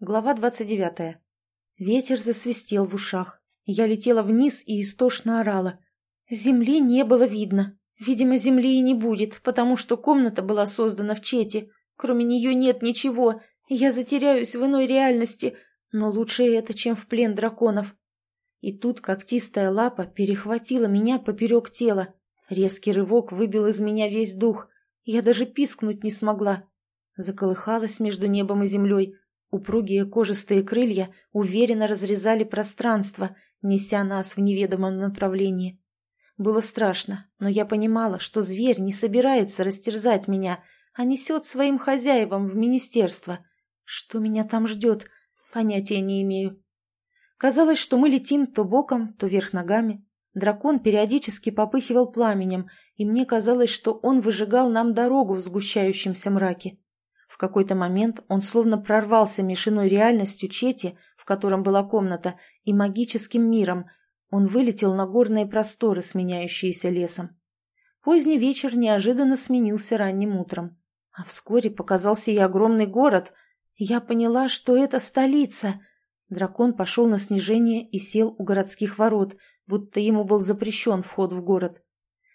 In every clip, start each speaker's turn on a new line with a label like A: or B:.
A: Глава двадцать девятая. Ветер засвистел в ушах. Я летела вниз и истошно орала. Земли не было видно. Видимо, земли и не будет, потому что комната была создана в Чете. Кроме нее нет ничего. Я затеряюсь в иной реальности. Но лучше это, чем в плен драконов. И тут когтистая лапа перехватила меня поперек тела. Резкий рывок выбил из меня весь дух. Я даже пискнуть не смогла. Заколыхалась между небом и землей. Упругие кожистые крылья уверенно разрезали пространство, неся нас в неведомом направлении. Было страшно, но я понимала, что зверь не собирается растерзать меня, а несет своим хозяевам в министерство. Что меня там ждет, понятия не имею. Казалось, что мы летим то боком, то вверх ногами. Дракон периодически попыхивал пламенем, и мне казалось, что он выжигал нам дорогу в сгущающемся мраке. В какой-то момент он словно прорвался мешиной реальностью Чети, в котором была комната, и магическим миром. Он вылетел на горные просторы, сменяющиеся лесом. Поздний вечер неожиданно сменился ранним утром. А вскоре показался и огромный город. Я поняла, что это столица. Дракон пошел на снижение и сел у городских ворот, будто ему был запрещен вход в город.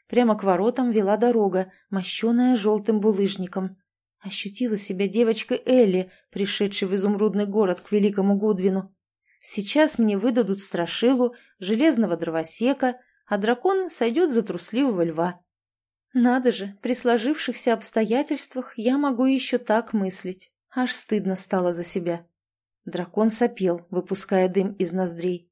A: Прямо к воротам вела дорога, мощеная желтым булыжником. Ощутила себя девочкой Элли, пришедшей в изумрудный город к великому Гудвину. Сейчас мне выдадут страшилу, железного дровосека, а дракон сойдет за трусливого льва. Надо же, при сложившихся обстоятельствах я могу еще так мыслить. Аж стыдно стало за себя. Дракон сопел, выпуская дым из ноздрей.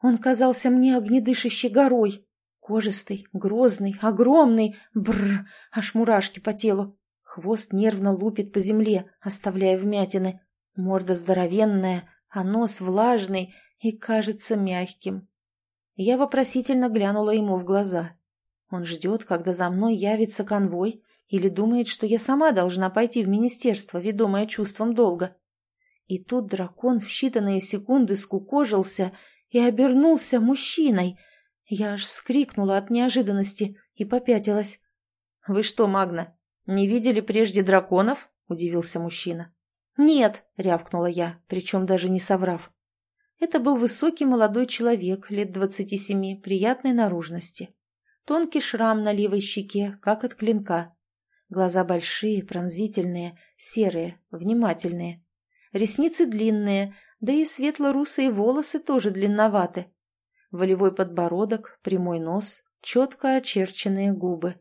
A: Он казался мне огнедышащей горой. Кожистый, грозный, огромный, бррр, аж мурашки по телу. Хвост нервно лупит по земле, оставляя вмятины. Морда здоровенная, а нос влажный и кажется мягким. Я вопросительно глянула ему в глаза. Он ждет, когда за мной явится конвой, или думает, что я сама должна пойти в министерство, ведомая чувством долга. И тут дракон в считанные секунды скукожился и обернулся мужчиной. Я аж вскрикнула от неожиданности и попятилась. «Вы что, Магна, «Не видели прежде драконов?» – удивился мужчина. «Нет», – рявкнула я, причем даже не соврав. Это был высокий молодой человек, лет двадцати семи, приятной наружности. Тонкий шрам на левой щеке, как от клинка. Глаза большие, пронзительные, серые, внимательные. Ресницы длинные, да и светло-русые волосы тоже длинноваты. Волевой подбородок, прямой нос, четко очерченные губы.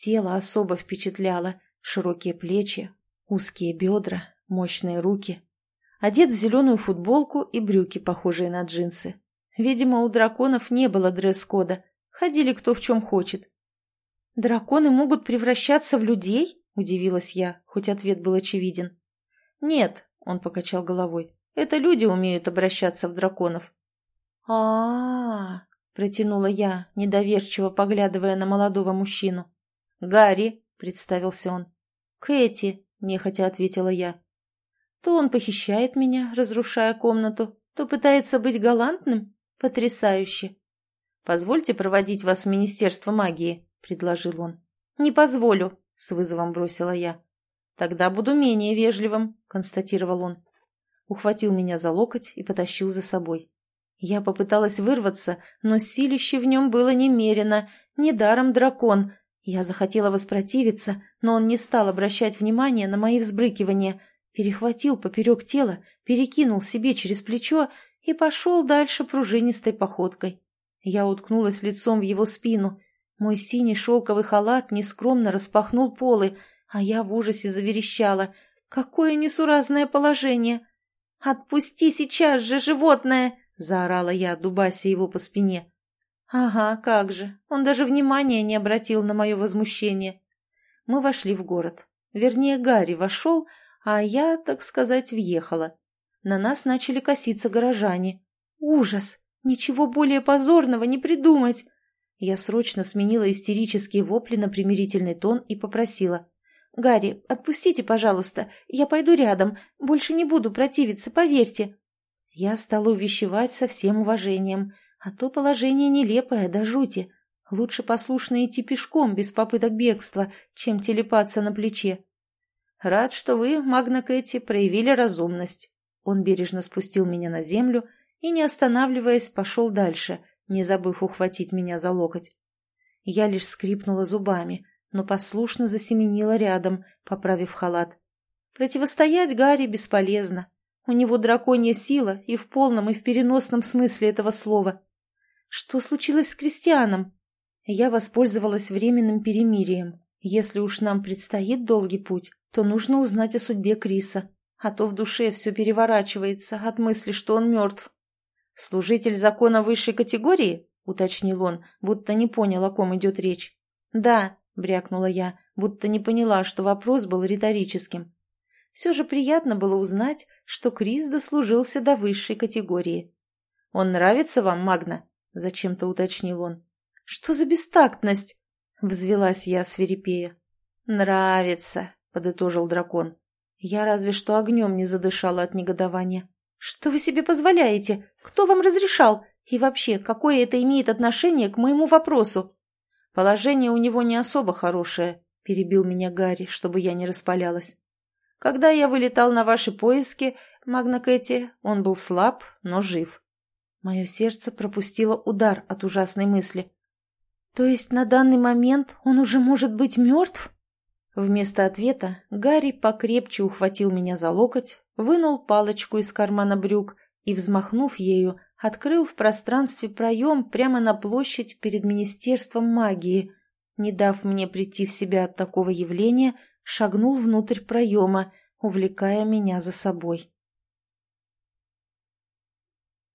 A: Тело особо впечатляло. Широкие плечи, узкие бедра, мощные руки. Одет в зеленую футболку и брюки, похожие на джинсы. Видимо, у драконов не было дресс-кода. Ходили кто в чем хочет. «Драконы могут превращаться в людей?» – удивилась я, хоть ответ был очевиден. «Нет», – он покачал головой, – «это люди умеют обращаться в драконов». «А-а-а!» – протянула я, недоверчиво поглядывая на молодого мужчину. «Гарри», — представился он. «Кэти», — нехотя ответила я. То он похищает меня, разрушая комнату, то пытается быть галантным. Потрясающе. «Позвольте проводить вас в Министерство магии», — предложил он. «Не позволю», — с вызовом бросила я. «Тогда буду менее вежливым», — констатировал он. Ухватил меня за локоть и потащил за собой. Я попыталась вырваться, но силище в нем было немерено. Недаром дракон, я захотела воспротивиться, но он не стал обращать внимания на мои взбрыкивания, перехватил поперек тела, перекинул себе через плечо и пошел дальше пружинистой походкой. Я уткнулась лицом в его спину. Мой синий шелковый халат нескромно распахнул полы, а я в ужасе заверещала. «Какое несуразное положение!» «Отпусти сейчас же, животное!» — заорала я, дубася его по спине. Ага, как же. Он даже внимания не обратил на мое возмущение. Мы вошли в город. Вернее, Гарри вошел, а я, так сказать, въехала. На нас начали коситься горожане. Ужас! Ничего более позорного не придумать! Я срочно сменила истерические вопли на примирительный тон и попросила. «Гарри, отпустите, пожалуйста, я пойду рядом, больше не буду противиться, поверьте». Я стала увещевать со всем уважением. А то положение нелепое до жути. Лучше послушно идти пешком, без попыток бегства, чем телепаться на плече. Рад, что вы, Магна Кэти, проявили разумность. Он бережно спустил меня на землю и, не останавливаясь, пошел дальше, не забыв ухватить меня за локоть. Я лишь скрипнула зубами, но послушно засеменила рядом, поправив халат. Противостоять Гарри бесполезно. У него драконья сила и в полном, и в переносном смысле этого слова. Что случилось с Кристианом? Я воспользовалась временным перемирием. Если уж нам предстоит долгий путь, то нужно узнать о судьбе Криса, а то в душе все переворачивается от мысли, что он мертв. «Служитель закона высшей категории?» — уточнил он, будто не понял, о ком идет речь. «Да», — брякнула я, будто не поняла, что вопрос был риторическим. Все же приятно было узнать, что Крис дослужился до высшей категории. «Он нравится вам, Магна?» — зачем-то уточнил он. «Что за бестактность?» — взвелась я свирепея. «Нравится», — подытожил дракон. Я разве что огнем не задышала от негодования. «Что вы себе позволяете? Кто вам разрешал? И вообще, какое это имеет отношение к моему вопросу?» «Положение у него не особо хорошее», — перебил меня Гарри, чтобы я не распалялась. «Когда я вылетал на ваши поиски, Магна Кэти, он был слаб, но жив. Мое сердце пропустило удар от ужасной мысли. «То есть на данный момент он уже может быть мертв?» Вместо ответа Гарри покрепче ухватил меня за локоть, вынул палочку из кармана брюк и, взмахнув ею, открыл в пространстве проем прямо на площадь перед Министерством магии. Не дав мне прийти в себя от такого явления, шагнул внутрь проема, увлекая меня за собой.